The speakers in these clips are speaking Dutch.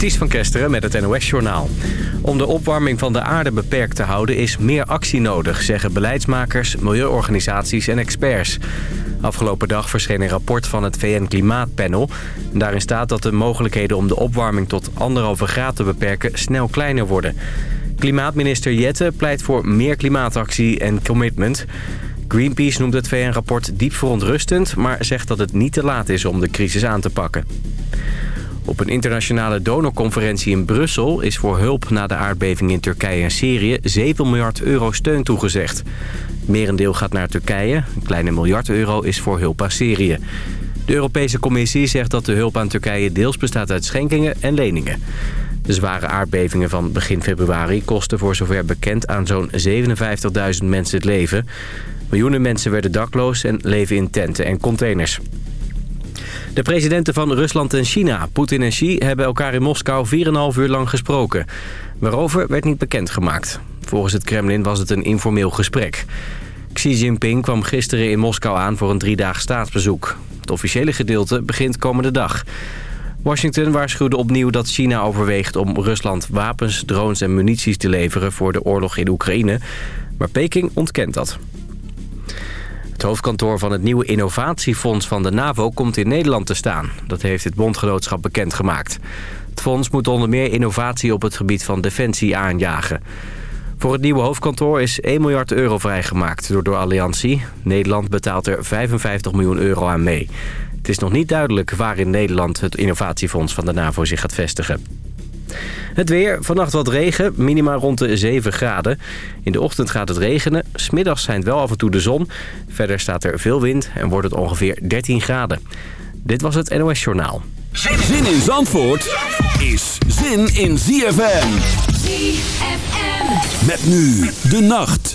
Ties van Kesteren met het NOS-journaal. Om de opwarming van de aarde beperkt te houden is meer actie nodig... zeggen beleidsmakers, milieuorganisaties en experts. Afgelopen dag verscheen een rapport van het VN-klimaatpanel. Daarin staat dat de mogelijkheden om de opwarming tot anderhalve graad te beperken... snel kleiner worden. Klimaatminister Jette pleit voor meer klimaatactie en commitment... Greenpeace noemt het VN-rapport diep verontrustend... maar zegt dat het niet te laat is om de crisis aan te pakken. Op een internationale donorconferentie in Brussel... is voor hulp na de aardbeving in Turkije en Syrië 7 miljard euro steun toegezegd. Merendeel gaat naar Turkije. Een kleine miljard euro is voor hulp aan Syrië. De Europese Commissie zegt dat de hulp aan Turkije deels bestaat uit schenkingen en leningen. De zware aardbevingen van begin februari kosten voor zover bekend aan zo'n 57.000 mensen het leven. Miljoenen mensen werden dakloos en leven in tenten en containers. De presidenten van Rusland en China, Poetin en Xi, hebben elkaar in Moskou 4,5 uur lang gesproken. Waarover werd niet bekendgemaakt. Volgens het Kremlin was het een informeel gesprek. Xi Jinping kwam gisteren in Moskou aan voor een driedaag staatsbezoek. Het officiële gedeelte begint komende dag. Washington waarschuwde opnieuw dat China overweegt om Rusland wapens, drones en munities te leveren voor de oorlog in Oekraïne. Maar Peking ontkent dat. Het hoofdkantoor van het nieuwe innovatiefonds van de NAVO komt in Nederland te staan. Dat heeft het bondgenootschap bekendgemaakt. Het fonds moet onder meer innovatie op het gebied van defensie aanjagen. Voor het nieuwe hoofdkantoor is 1 miljard euro vrijgemaakt door de Alliantie. Nederland betaalt er 55 miljoen euro aan mee. Het is nog niet duidelijk waar in Nederland het innovatiefonds van de NAVO zich gaat vestigen. Het weer, vannacht wat regen, minima rond de 7 graden. In de ochtend gaat het regenen, smiddags schijnt wel af en toe de zon. Verder staat er veel wind en wordt het ongeveer 13 graden. Dit was het NOS Journaal. Zin in Zandvoort is zin in ZFM. ZFM. Met nu de nacht.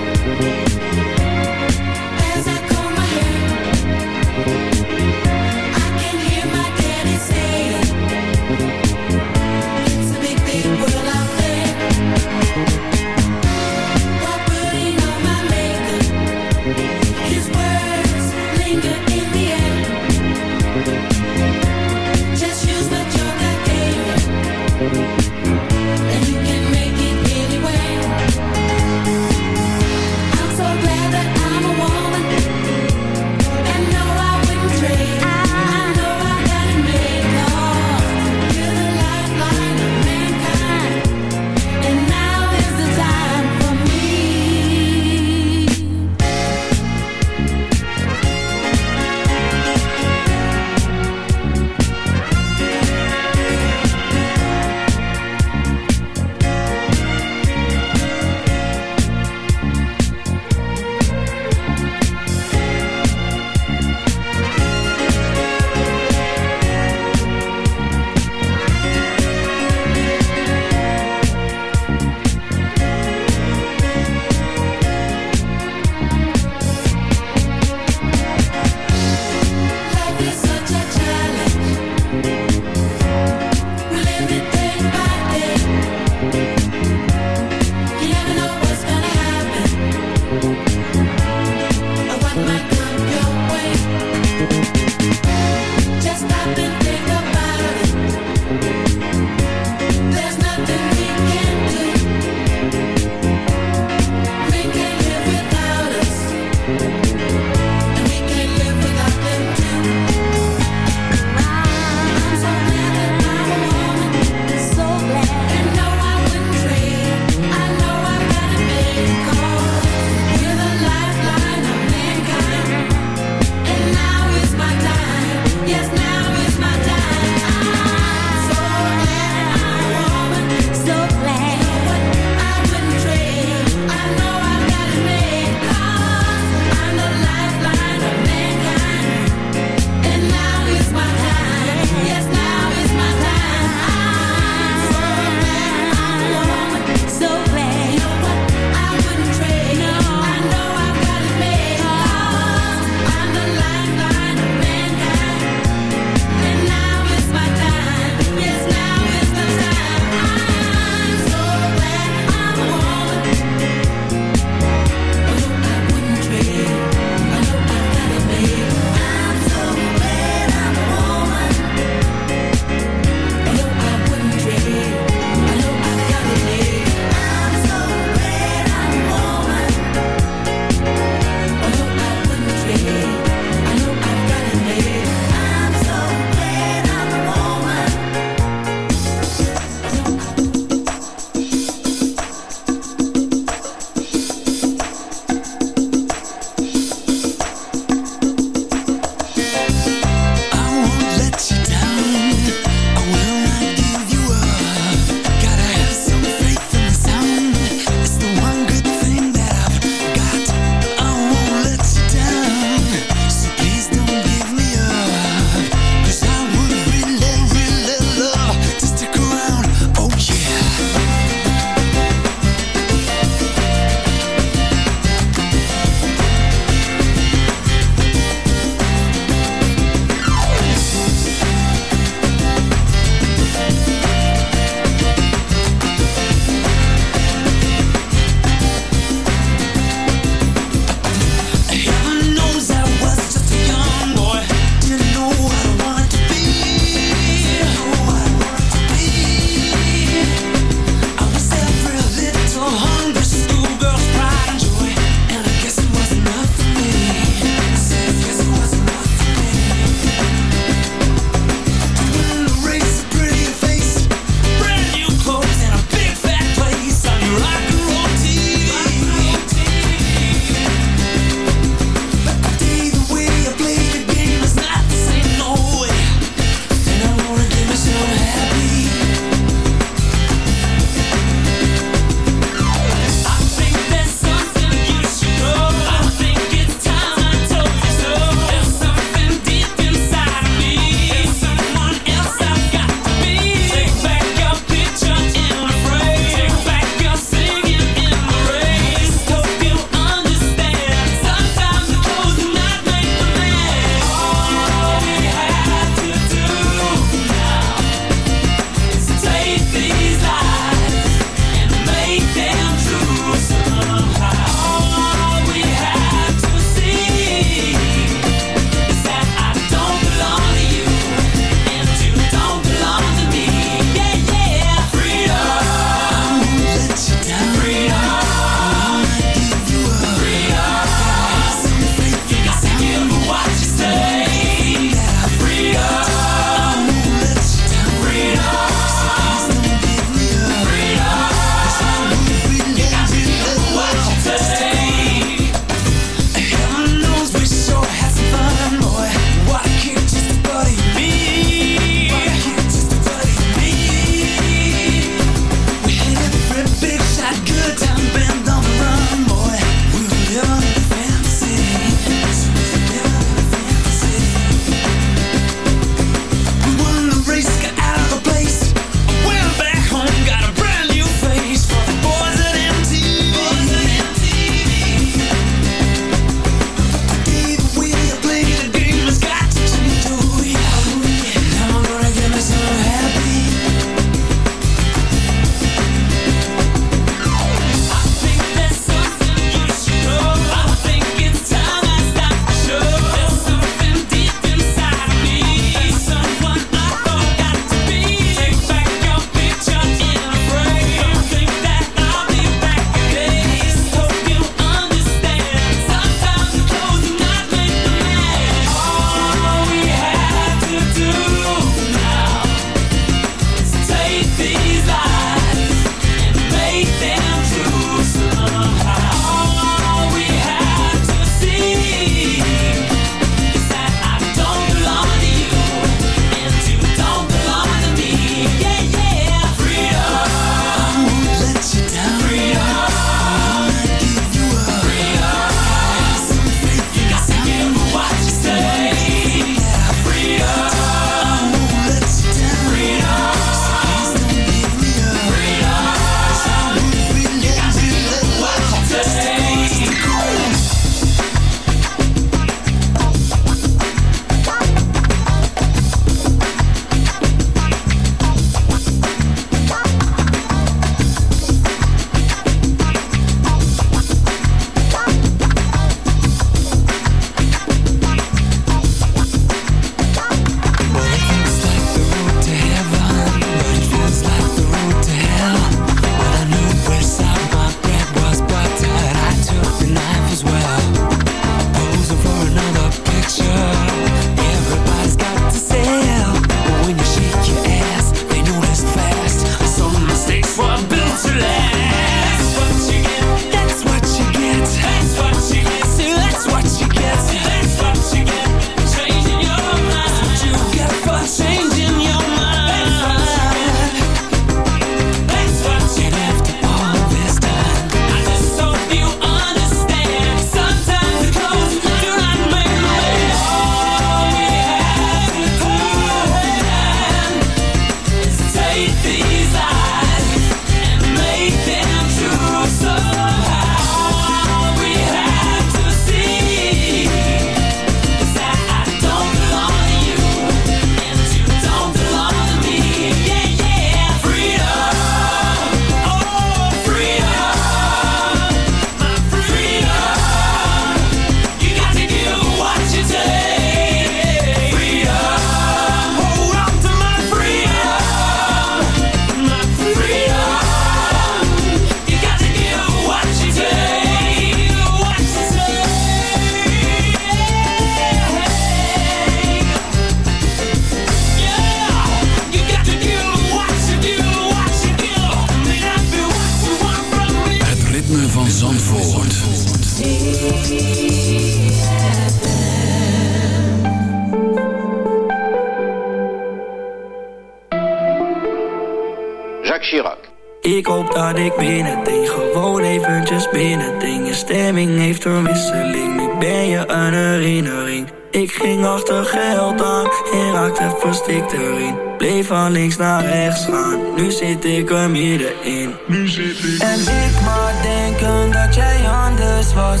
Links naar rechts gaan, nu zit ik er middenin. Nu zit ik En ik maar denken dat jij anders was.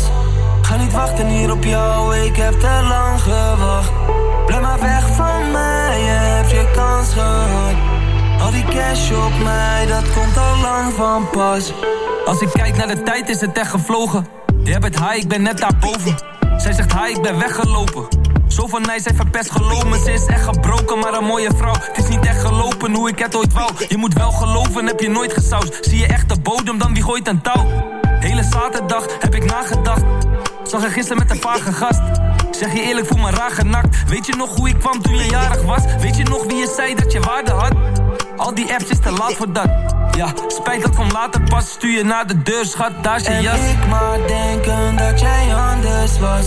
Ga niet wachten hier op jou, ik heb te lang gewacht. Blijf maar weg van mij, je hebt je kans gehad. Al die cash op mij, dat komt al lang van pas. Als ik kijk naar de tijd, is het echt gevlogen. Je hebt het high, ik ben net daarboven. Zij zegt hi, ik ben weggelopen. Zo van mij, zij verpest geloven. Ze is echt gebroken, maar een mooie vrouw. Het is niet echt gelopen hoe ik het ooit wou. Je moet wel geloven, heb je nooit gesausd. Zie je echt de bodem, dan wie gooit een touw? Hele zaterdag heb ik nagedacht. Zag je gisteren met een vage gast. Zeg je eerlijk, voel me raar genakt. Weet je nog hoe ik kwam toen je jarig was? Weet je nog wie je zei dat je waarde had? Al die apps is te laat voor dat. Ja, spijt dat van later pas. Stuur je naar de deur, schat, daar is je en jas. ik maar denken dat jij anders was.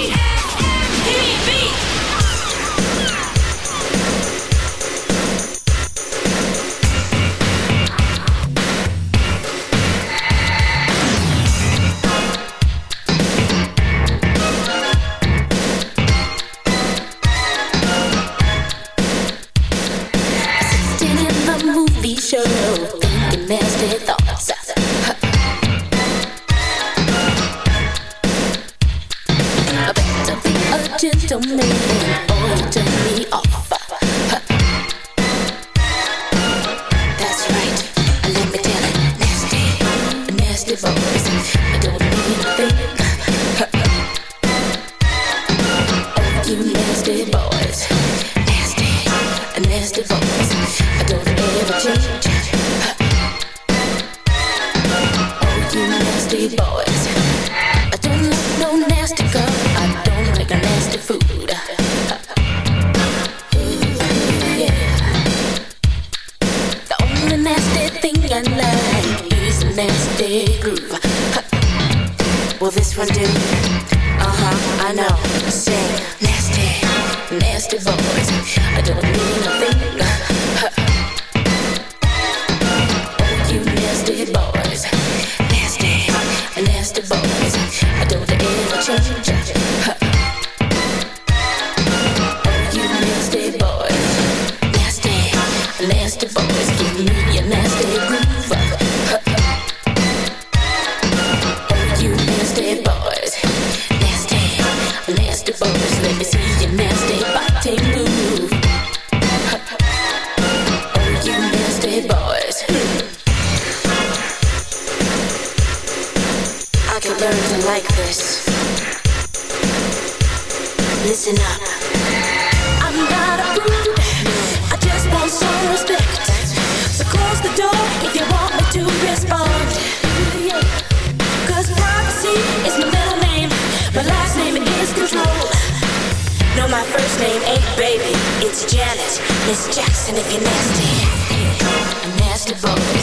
Miss Jackson if you're nasty, a nasty boy.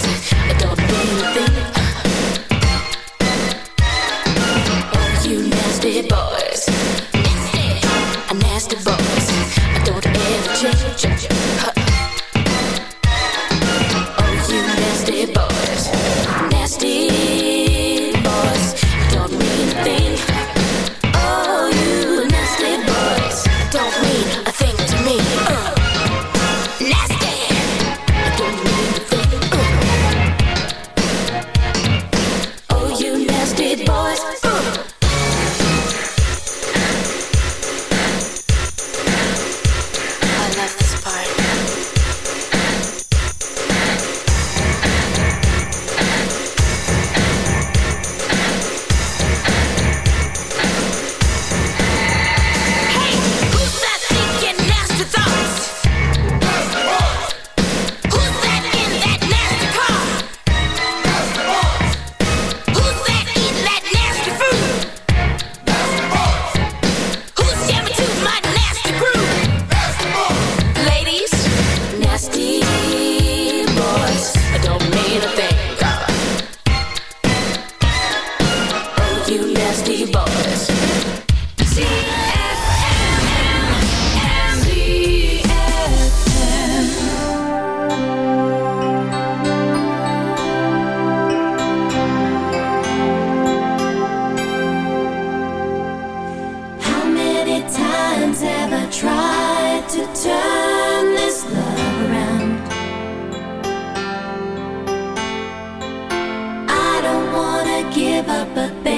up, but baby.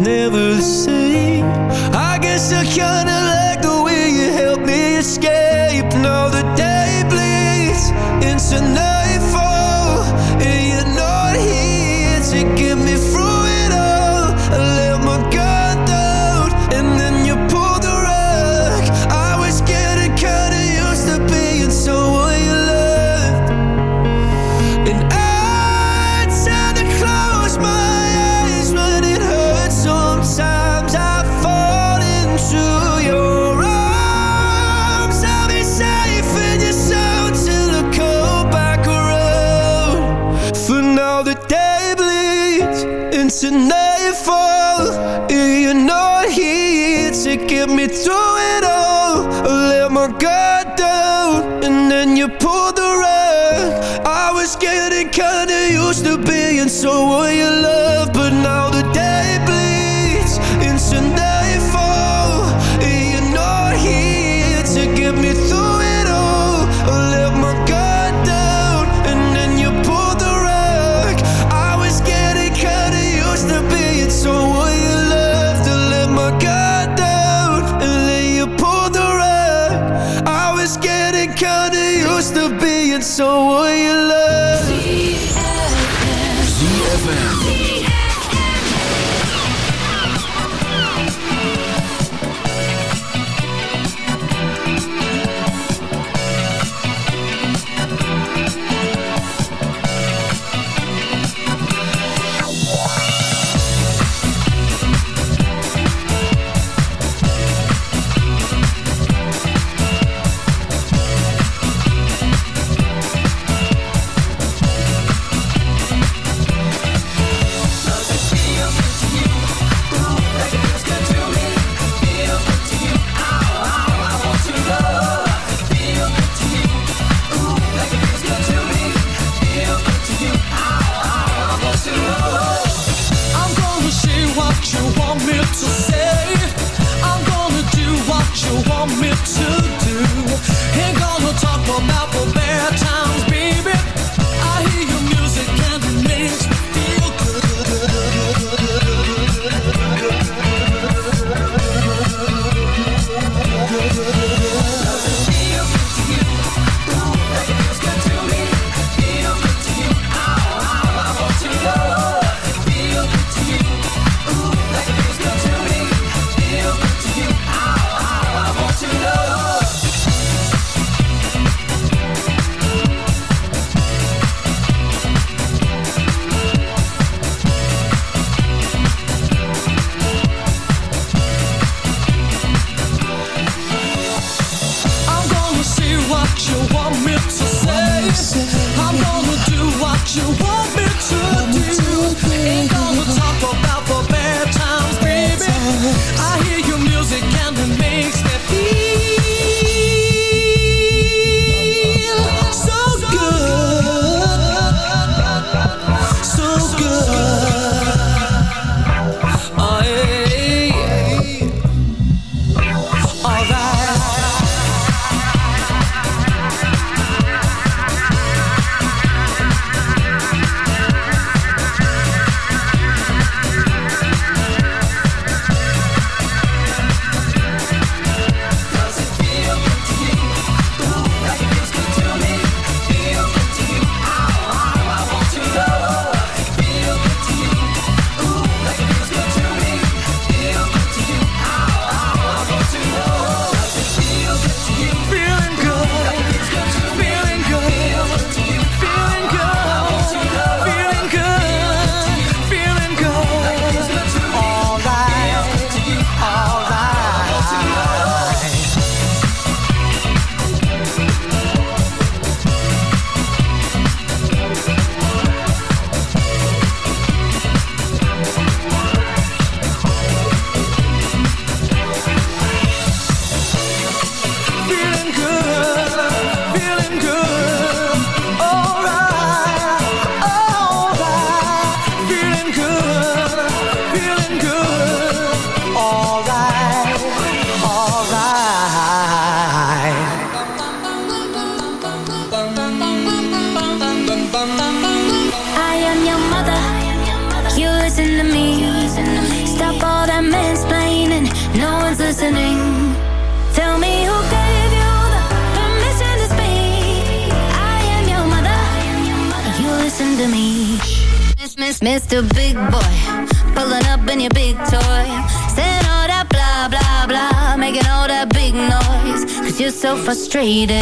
Never the same. Need it.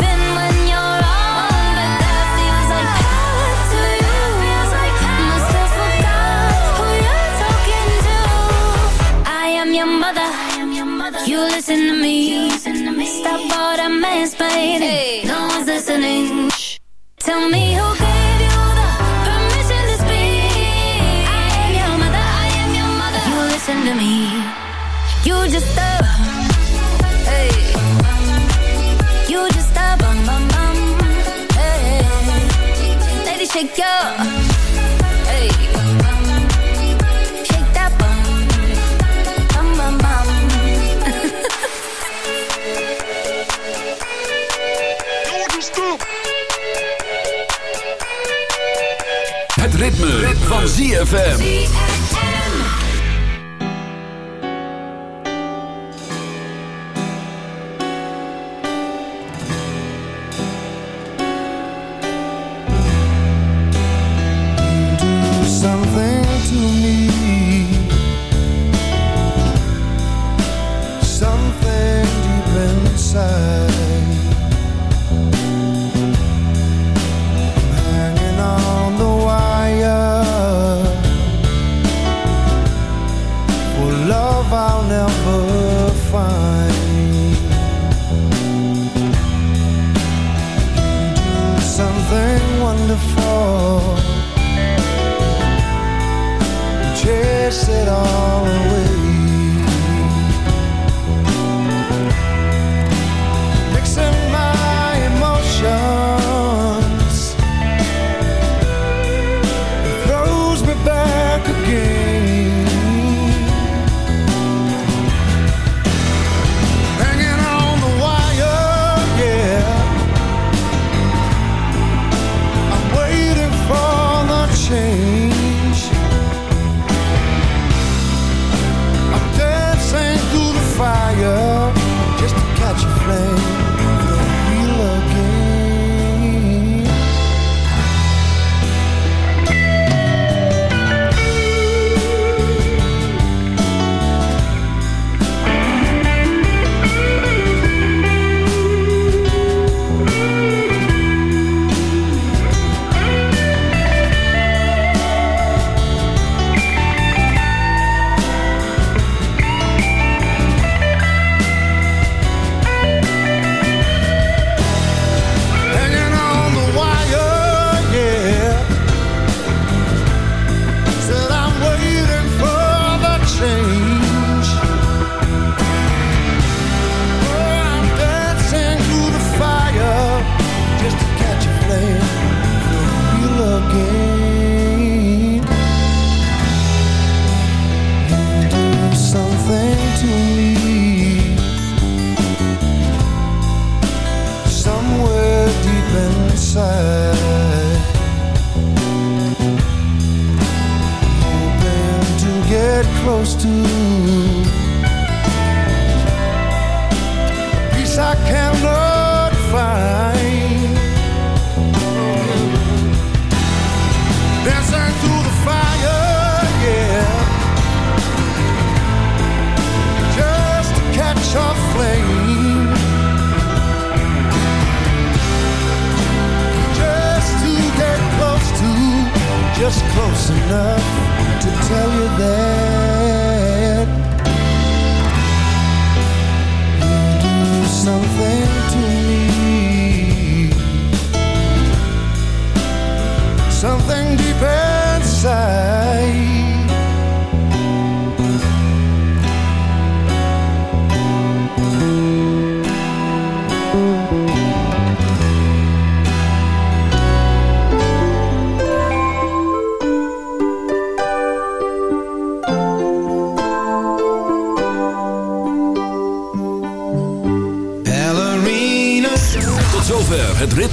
kissing to me. Stop all that mansplaining. Hey. No one's listening. Shh. Tell me who gave you the permission to speak. I am your mother. I am your mother. You listen to me. You just a ZFM.